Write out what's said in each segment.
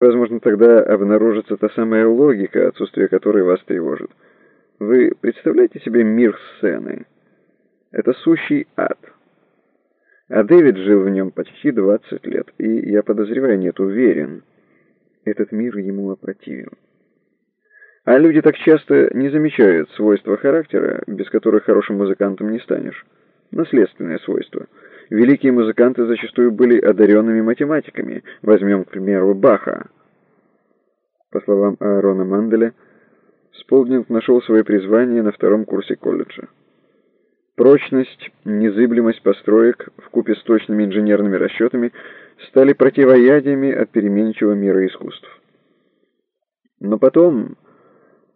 Возможно, тогда обнаружится та самая логика, отсутствие которой вас тревожит. Вы представляете себе мир сцены? Это сущий ад. А Дэвид жил в нем почти 20 лет, и, я подозреваю, нет, уверен, этот мир ему опротивен. А люди так часто не замечают свойства характера, без которых хорошим музыкантом не станешь. Наследственные свойства. Великие музыканты зачастую были одаренными математиками. Возьмем, к примеру, Баха. По словам Аарона Манделя, Сполдинг нашел свое призвание на втором курсе колледжа. Прочность, незыблемость построек в купе с точными инженерными расчетами стали противоядиями от переменчивого мира искусств. Но потом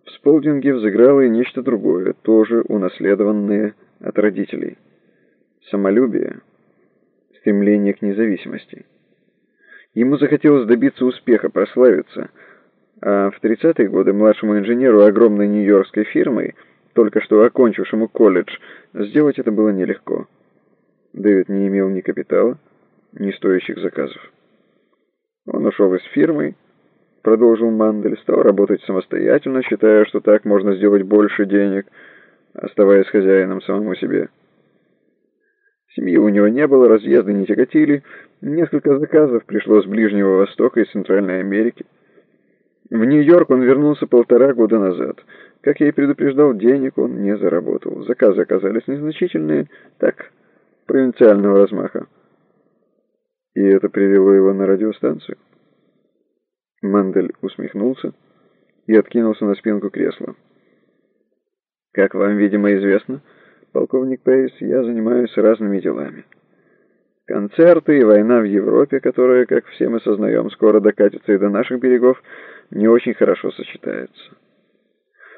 в Сполдинге взыграло и нечто другое, тоже унаследованное от родителей. Самолюбие, стремление к независимости. Ему захотелось добиться успеха, прославиться, а в 30-е годы младшему инженеру огромной нью-йоркской фирмы, только что окончившему колледж, сделать это было нелегко. Дэвид не имел ни капитала, ни стоящих заказов. Он ушел из фирмы, продолжил Мандель, стал работать самостоятельно, считая, что так можно сделать больше денег, оставаясь хозяином самому себе. Семьи у него не было, разъезды не тяготили, несколько заказов пришло с Ближнего Востока и Центральной Америки. В Нью-Йорк он вернулся полтора года назад. Как я и предупреждал, денег он не заработал. Заказы оказались незначительные, так, провинциального размаха. И это привело его на радиостанцию. Мандель усмехнулся и откинулся на спинку кресла. «Как вам, видимо, известно, полковник Пейс, я занимаюсь разными делами. Концерты и война в Европе, которая, как все мы сознаем, скоро докатится и до наших берегов, не очень хорошо сочетаются.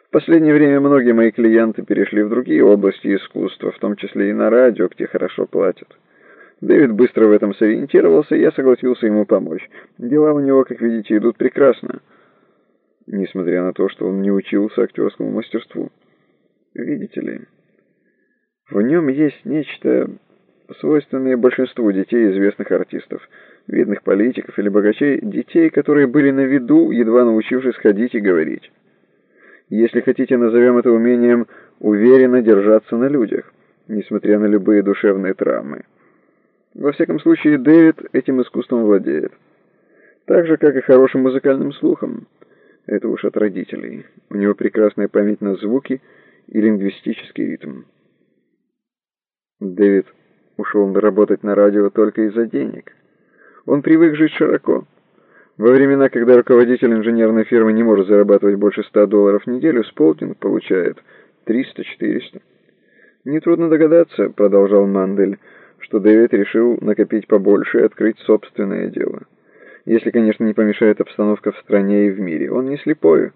В последнее время многие мои клиенты перешли в другие области искусства, в том числе и на радио, где хорошо платят. Дэвид быстро в этом сориентировался, и я согласился ему помочь. Дела у него, как видите, идут прекрасно, несмотря на то, что он не учился актерскому мастерству. Видите ли, в нем есть нечто, свойственное большинству детей известных артистов, видных политиков или богачей, детей, которые были на виду, едва научившись ходить и говорить. Если хотите, назовем это умением уверенно держаться на людях, несмотря на любые душевные травмы. Во всяком случае, Дэвид этим искусством владеет. Так же, как и хорошим музыкальным слухом. Это уж от родителей. У него прекрасная память на звуки и лингвистический ритм. Дэвид ушел работать на радио только из-за денег. Он привык жить широко. Во времена, когда руководитель инженерной фирмы не может зарабатывать больше 100 долларов в неделю, Сполтинг получает 300-400. «Нетрудно догадаться», — продолжал Мандель, — что Дэвид решил накопить побольше и открыть собственное дело. Если, конечно, не помешает обстановка в стране и в мире. Он не слепой.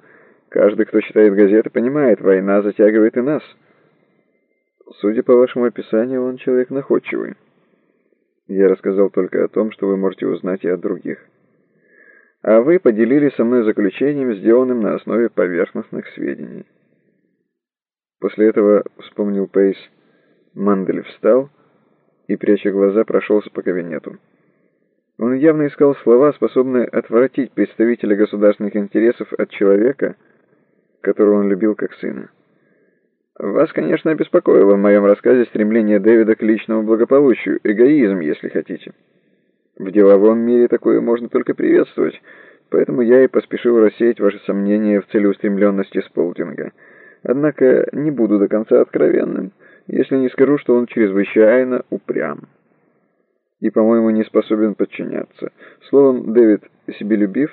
Каждый, кто читает газеты, понимает, война затягивает и нас. Судя по вашему описанию, он человек находчивый. Я рассказал только о том, что вы можете узнать и от других. А вы поделились со мной заключением, сделанным на основе поверхностных сведений. После этого, вспомнил Пейс, Мандель встал и, пряча глаза, прошелся по кабинету. Он явно искал слова, способные отвратить представителя государственных интересов от человека, которого он любил как сына. Вас, конечно, обеспокоило в моем рассказе стремление Дэвида к личному благополучию, эгоизм, если хотите. В деловом мире такое можно только приветствовать, поэтому я и поспешил рассеять ваши сомнения в целеустремленности Сполтинга. Однако не буду до конца откровенным если не скажу, что он чрезвычайно упрям. И, по-моему, не способен подчиняться. Словом, Дэвид, себелюбив,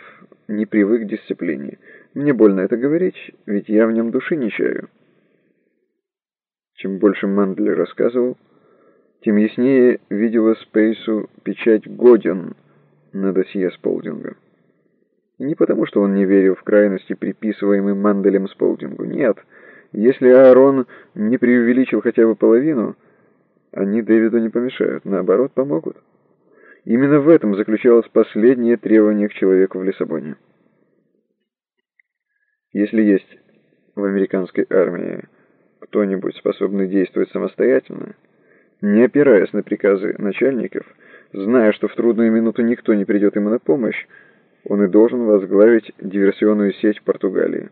не привык к дисциплине. Мне больно это говорить, ведь я в нем души не чаю. Чем больше Мандель рассказывал, тем яснее видела Спейсу печать «Годен» на досье Сполдинга. не потому, что он не верил в крайности, приписываемые Манделем Сполдингу. Нет, если Аарон не преувеличил хотя бы половину, они Дэвиду не помешают, наоборот, помогут. Именно в этом заключалось последнее требование к человеку в Лиссабоне. Если есть в американской армии кто-нибудь способный действовать самостоятельно, не опираясь на приказы начальников, зная, что в трудную минуту никто не придет ему на помощь, он и должен возглавить диверсионную сеть Португалии.